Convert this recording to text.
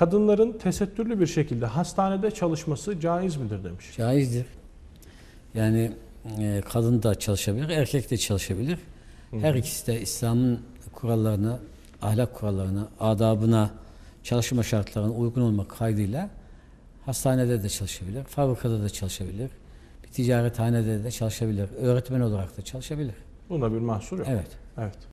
kadınların tesettürlü bir şekilde hastanede çalışması caiz midir demiş. Caizdir. Yani e, kadın da çalışabilir, erkek de çalışabilir. Her ikisi de İslam'ın kurallarına, ahlak kurallarına, adabına, çalışma şartlarına uygun olmak kaydıyla hastanede de çalışabilir, fabrikada da çalışabilir, bir ticarethanede de çalışabilir, öğretmen olarak da çalışabilir. Buna bir mahsur yok. Evet. Evet.